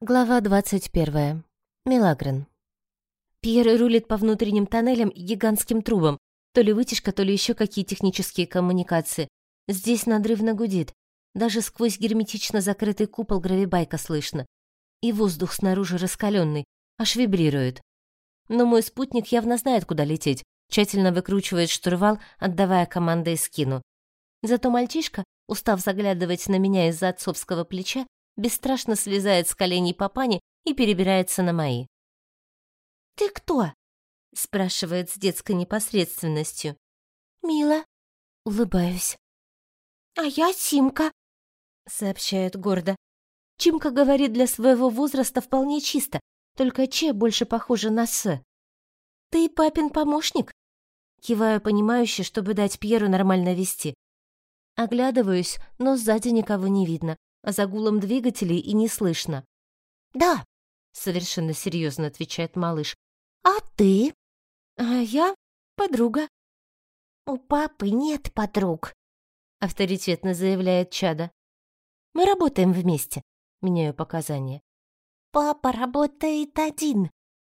Глава 21. Милагрен. Пьер рулит по внутренним тоннелям и гигантским трубам. То ли вытяжка, то ли еще какие технические коммуникации. Здесь надрывно гудит. Даже сквозь герметично закрытый купол гравибайка слышно. И воздух снаружи раскаленный, аж вибрирует. Но мой спутник явно знает, куда лететь. Тщательно выкручивает штурвал, отдавая команды скину. Зато мальчишка, устав заглядывать на меня из-за отцовского плеча, бесстрашно слезает с коленей папани и перебирается на мои. «Ты кто?» — спрашивает с детской непосредственностью. «Мила». Улыбаюсь. «А я Симка», — сообщает гордо. Чимка говорит для своего возраста вполне чисто, только Че больше похоже на С. «Ты папин помощник?» Киваю понимающе, чтобы дать Пьеру нормально вести. Оглядываюсь, но сзади никого не видно а за гулом двигателей и не слышно. «Да», — совершенно серьезно отвечает малыш. «А ты?» «А я подруга». «У папы нет подруг», — авторитетно заявляет Чада. «Мы работаем вместе», — меняю показания. «Папа работает один.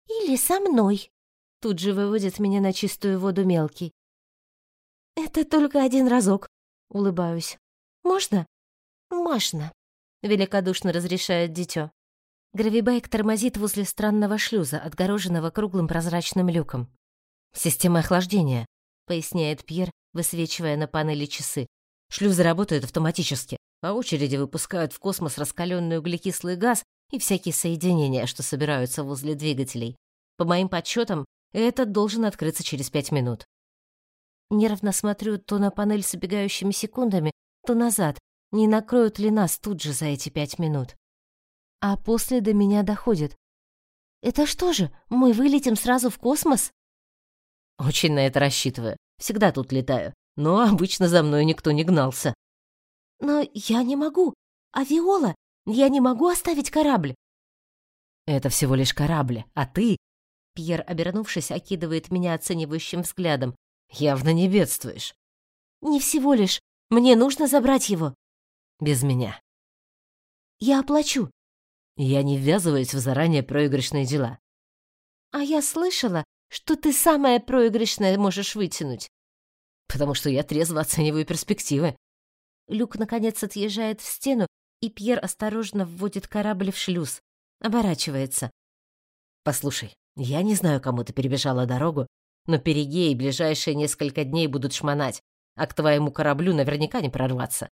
Или со мной», — тут же выводит меня на чистую воду мелкий. «Это только один разок», — улыбаюсь. «Можно?» «Можно», — великодушно разрешает дитё. Гравибайк тормозит возле странного шлюза, отгороженного круглым прозрачным люком. «Система охлаждения», — поясняет Пьер, высвечивая на панели часы. «Шлюзы работают автоматически. По очереди выпускают в космос раскаленный углекислый газ и всякие соединения, что собираются возле двигателей. По моим подсчетам, этот должен открыться через пять минут». Нервно смотрю то на панель с убегающими секундами, то назад, не накроют ли нас тут же за эти пять минут. А после до меня доходит. Это что же, мы вылетим сразу в космос? Очень на это рассчитываю. Всегда тут летаю. Но обычно за мной никто не гнался. Но я не могу. А Виола? Я не могу оставить корабль. Это всего лишь корабль, а ты... Пьер, обернувшись, окидывает меня оценивающим взглядом. Явно не бедствуешь. Не всего лишь. Мне нужно забрать его без меня. Я оплачу. Я не ввязываюсь в заранее проигрышные дела. А я слышала, что ты самое проигрышное можешь вытянуть. Потому что я трезво оцениваю перспективы. Люк, наконец, отъезжает в стену, и Пьер осторожно вводит корабль в шлюз. Оборачивается. «Послушай, я не знаю, кому ты перебежала дорогу, но перигеи ближайшие несколько дней будут шмонать, а к твоему кораблю наверняка не прорваться.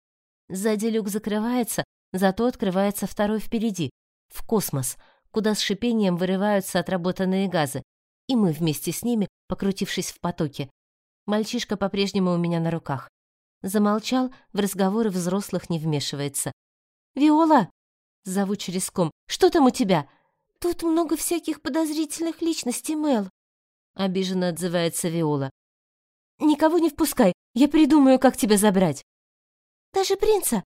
Сзади люк закрывается, зато открывается второй впереди, в космос, куда с шипением вырываются отработанные газы, и мы вместе с ними, покрутившись в потоке. Мальчишка по-прежнему у меня на руках. Замолчал, в разговоры взрослых не вмешивается. «Виола!» — зову через ком. «Что там у тебя?» «Тут много всяких подозрительных личностей, Мел», — обиженно отзывается Виола. «Никого не впускай, я придумаю, как тебя забрать». Даже принца.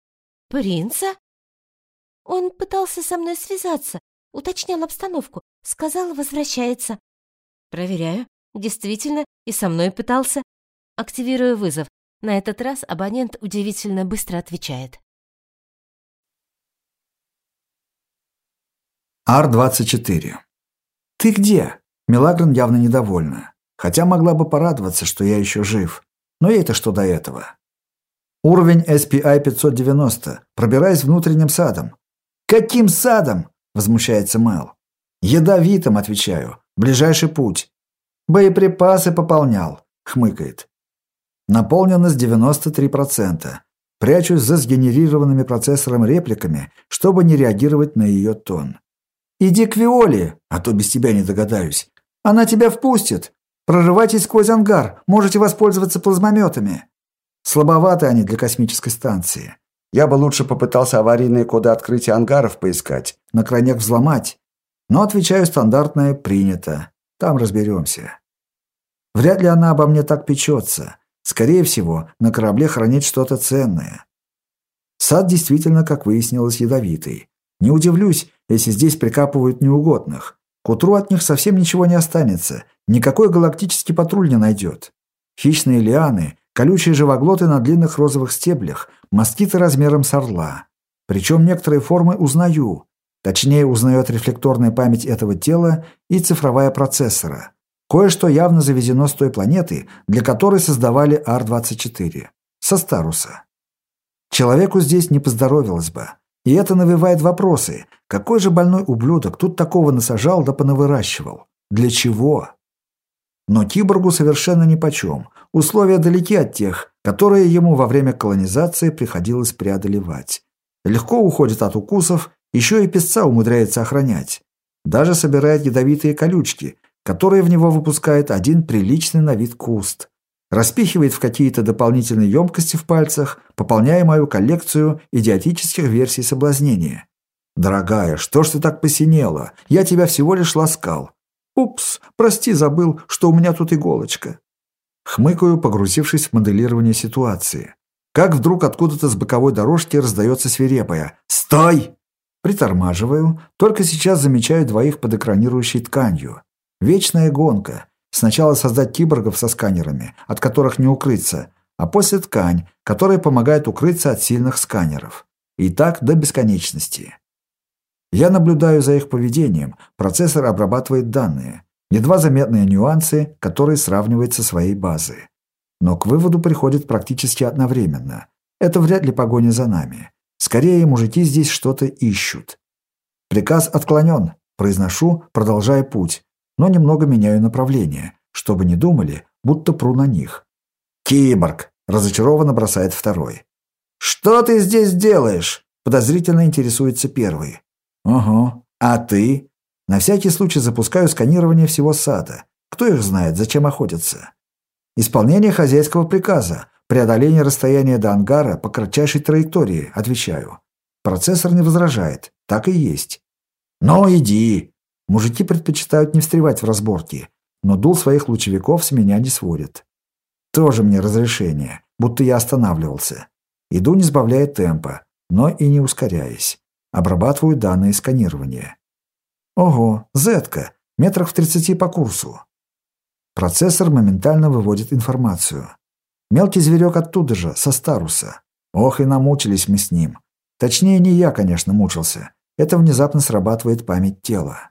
Принца? Он пытался со мной связаться, уточнял обстановку, сказал, возвращается. Проверяю. Действительно, и со мной пытался. Активирую вызов. На этот раз абонент удивительно быстро отвечает. Ар-24. «Ты где?» Мелагрон явно недовольна. Хотя могла бы порадоваться, что я еще жив. Но ей-то что до этого? Уровень SPI 590. Пробираясь внутренним садом. «Каким садом?» – возмущается Мэл. «Ядовитым», – отвечаю. «Ближайший путь». «Боеприпасы пополнял», – хмыкает. Наполненность 93%. Прячусь за сгенерированными процессором репликами, чтобы не реагировать на ее тон. «Иди к Виоле, а то без тебя не догадаюсь. Она тебя впустит. Прорывайтесь сквозь ангар, можете воспользоваться плазмометами». Слабоваты они для космической станции. Я бы лучше попытался аварийные коды открытия ангаров поискать, на крайняк взломать. Но отвечаю стандартное «принято». Там разберемся. Вряд ли она обо мне так печется. Скорее всего, на корабле хранит что-то ценное. Сад действительно, как выяснилось, ядовитый. Не удивлюсь, если здесь прикапывают неугодных. К утру от них совсем ничего не останется. Никакой галактический патруль не найдет. Хищные лианы Колючие живоглоты на длинных розовых стеблях, москиты размером с орла. Причем некоторые формы узнаю. Точнее, узнает рефлекторная память этого тела и цифровая процессора. Кое-что явно завезено с той планеты, для которой создавали Ар-24. Со Старуса. Человеку здесь не поздоровилось бы. И это навевает вопросы. Какой же больной ублюдок тут такого насажал да понавыращивал? Для чего? Но киборгу совершенно нипочем. Условия далеки от тех, которые ему во время колонизации приходилось преодолевать. Легко уходит от укусов, еще и песца умудряется охранять. Даже собирает ядовитые колючки, которые в него выпускает один приличный на вид куст. Распихивает в какие-то дополнительные емкости в пальцах, пополняя мою коллекцию идиотических версий соблазнения. «Дорогая, что ж ты так посинела? Я тебя всего лишь ласкал. «Упс, прости, забыл, что у меня тут иголочка». Хмыкаю, погрузившись в моделирование ситуации. Как вдруг откуда-то с боковой дорожки раздается свирепая «Стой!». Притормаживаю, только сейчас замечаю двоих под экранирующей тканью. Вечная гонка. Сначала создать киборгов со сканерами, от которых не укрыться, а после ткань, которая помогает укрыться от сильных сканеров. И так до бесконечности. Я наблюдаю за их поведением, процессор обрабатывает данные. Едва заметные нюансы, которые сравнивает со своей базой. Но к выводу приходит практически одновременно. Это вряд ли погоня за нами. Скорее, мужики здесь что-то ищут. Приказ отклонен, произношу, продолжая путь, но немного меняю направление, чтобы не думали, будто пру на них. «Киборг!» – разочарованно бросает второй. «Что ты здесь делаешь?» – подозрительно интересуется первый. «Угу. А ты?» «На всякий случай запускаю сканирование всего сада. Кто их знает, зачем охотятся?» «Исполнение хозяйского приказа. Преодоление расстояния до ангара по кратчайшей траектории», отвечаю. Процессор не возражает. Так и есть. «Ну, иди!» Мужики предпочитают не встревать в разборки, но дул своих лучевиков с меня не сводит. Тоже мне разрешение, будто я останавливался. Иду, не сбавляя темпа, но и не ускоряясь. Обрабатываю данные сканирования. Ого, зетка, метрах в 30 по курсу. Процессор моментально выводит информацию. Мелкий зверек оттуда же, со Старуса. Ох, и намучились мы с ним. Точнее, не я, конечно, мучился. Это внезапно срабатывает память тела.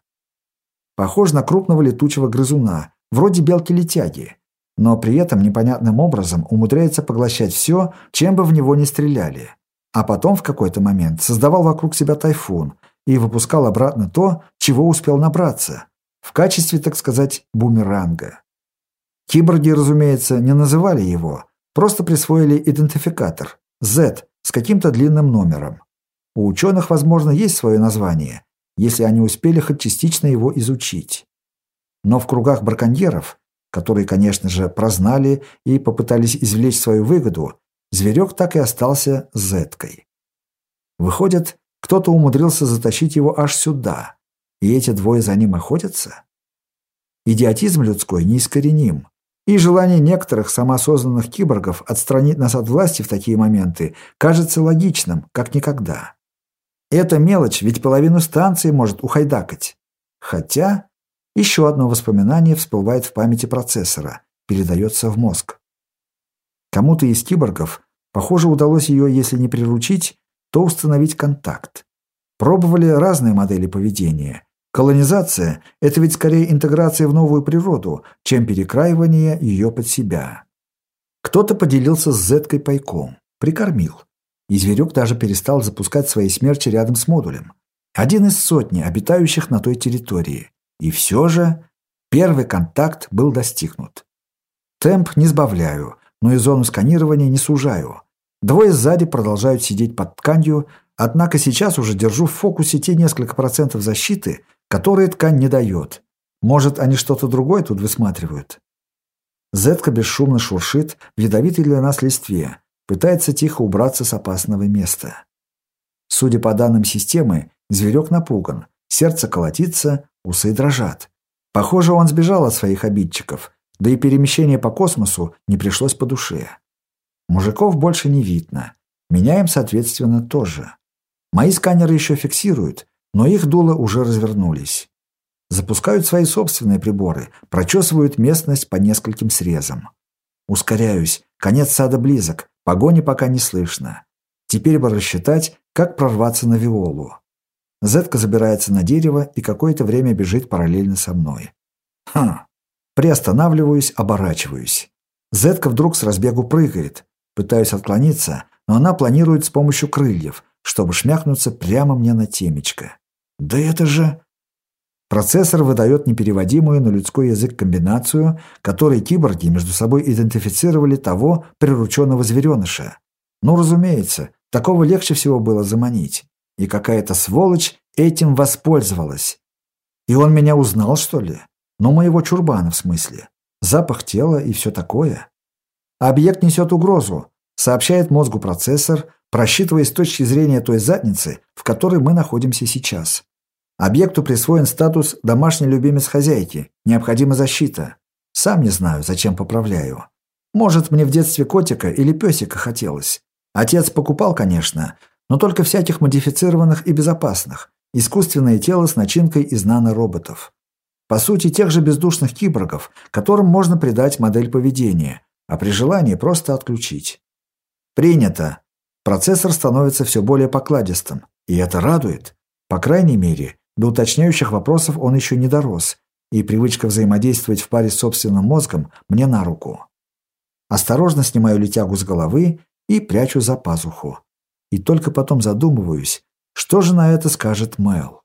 Похож на крупного летучего грызуна, вроде белки-летяги. Но при этом непонятным образом умудряется поглощать все, чем бы в него ни стреляли а потом в какой-то момент создавал вокруг себя тайфун и выпускал обратно то, чего успел набраться, в качестве, так сказать, бумеранга. Киборги, разумеется, не называли его, просто присвоили идентификатор – Z с каким-то длинным номером. У ученых, возможно, есть свое название, если они успели хоть частично его изучить. Но в кругах браконьеров, которые, конечно же, прознали и попытались извлечь свою выгоду, Зверек так и остался зеткой. Выходит, кто-то умудрился затащить его аж сюда, и эти двое за ним охотятся? Идиотизм людской неискореним, и желание некоторых самоосознанных киборгов отстранить нас от власти в такие моменты кажется логичным, как никогда. Эта мелочь ведь половину станции может ухайдакать. Хотя еще одно воспоминание всплывает в памяти процессора, передается в мозг. Кому-то из киборгов, похоже, удалось ее, если не приручить, то установить контакт. Пробовали разные модели поведения. Колонизация – это ведь скорее интеграция в новую природу, чем перекраивание ее под себя. Кто-то поделился с Зеткой пайком, прикормил. И зверек даже перестал запускать свои смерчи рядом с модулем. Один из сотни обитающих на той территории. И все же первый контакт был достигнут. Темп не сбавляю, но и зону сканирования не сужаю. Двое сзади продолжают сидеть под тканью, однако сейчас уже держу в фокусе те несколько процентов защиты, которые ткань не дает. Может, они что-то другое тут высматривают? Зетка бесшумно шуршит в ядовитой для нас листве, пытается тихо убраться с опасного места. Судя по данным системы, зверек напуган, сердце колотится, усы дрожат. Похоже, он сбежал от своих обидчиков, да и перемещение по космосу не пришлось по душе. Мужиков больше не видно. Меняем, соответственно, тоже. Мои сканеры еще фиксируют, но их дула уже развернулись. Запускают свои собственные приборы, прочесывают местность по нескольким срезам. Ускоряюсь, конец сада близок, погони пока не слышно. Теперь бы рассчитать, как прорваться на Виолу. Зетка забирается на дерево и какое-то время бежит параллельно со мной. Хм. Приостанавливаюсь, оборачиваюсь. Зетка вдруг с разбегу прыгает. Пытаюсь отклониться, но она планирует с помощью крыльев, чтобы шмякнуться прямо мне на темечко. Да это же... Процессор выдает непереводимую на людской язык комбинацию, которой киборги между собой идентифицировали того прирученного звереныша. Ну, разумеется, такого легче всего было заманить. И какая-то сволочь этим воспользовалась. И он меня узнал, что ли? Ну, моего чурбана, в смысле. Запах тела и все такое. Объект несет угрозу, сообщает мозгу процессор, просчитывая с точки зрения той задницы, в которой мы находимся сейчас. Объекту присвоен статус «домашний любимец хозяйки», необходима защита. Сам не знаю, зачем поправляю. Может, мне в детстве котика или песика хотелось. Отец покупал, конечно, но только всяких модифицированных и безопасных. Искусственное тело с начинкой из нанороботов. По сути, тех же бездушных киборгов, которым можно придать модель поведения, а при желании просто отключить. Принято. Процессор становится все более покладистым, и это радует. По крайней мере, до уточняющих вопросов он еще не дорос, и привычка взаимодействовать в паре с собственным мозгом мне на руку. Осторожно снимаю летягу с головы и прячу за пазуху. И только потом задумываюсь, что же на это скажет Мэл.